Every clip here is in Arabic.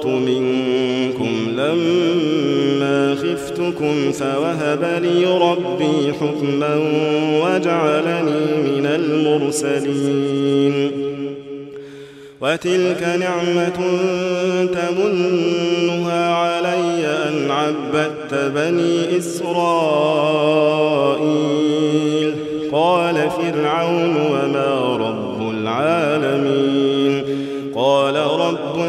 ففررت منكم لما خفتكم فوهب لي ربي حكما وجعلني من المرسلين وتلك نعمة تمنها علي أن عبدت بني إسرائيل قال فرعون وما رب العالمين قال رب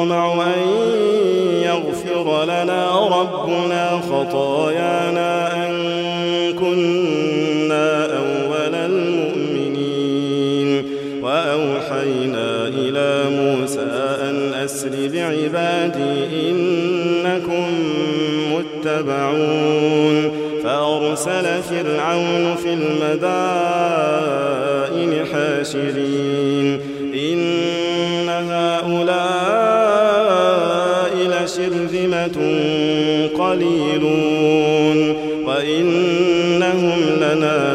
نطمع أن يغفر لنا ربنا خطايانا أن كنا أول المؤمنين وأوحينا إلى موسى أن أسر بعبادي إنكم متبعون فأرسل فرعون في المدائن حاشرين إن قليلون وإنهم لنا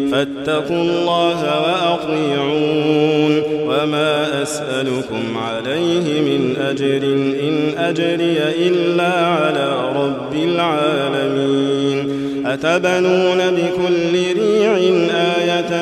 فاتقوا الله وأطيعون. وما أسألكم عليه من أجر إن أجري إلا على رب العالمين. أتبنون بكل ريع آية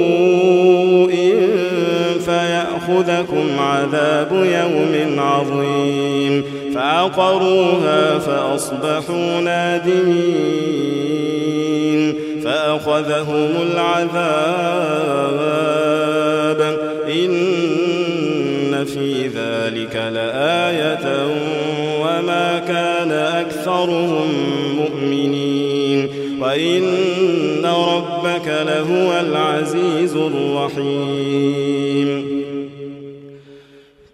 فيأخذكم عذاب يوم عظيم. فعقروها فأصبحوا نادمين. فأخذهم العذاب. إن في ذلك لآية وما كان أكثرهم مؤمنين. وإن ربك لهو العزيز الرحيم.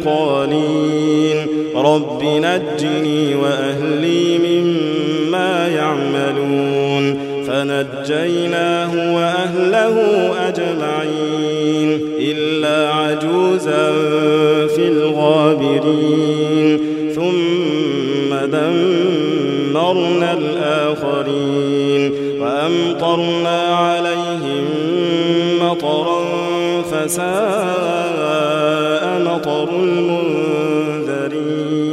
من القالين رب نجني وأهلي مما يعملون. فنجيناه وأهله أجمعين. إلا عجوزا في الغابرين. ثم دمرنا الآخرين. وأمطرنا عليهم مطرا فساء مطر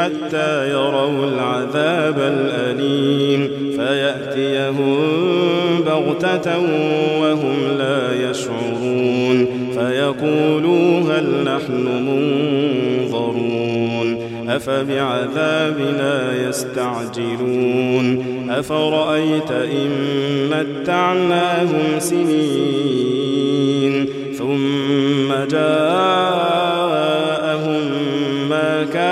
حتى يروا العذاب الأليم فيأتيهم بغتة وهم لا يشعرون فيقولوا هل نحن منظرون أفبعذابنا يستعجلون أفرأيت إن متعناهم سنين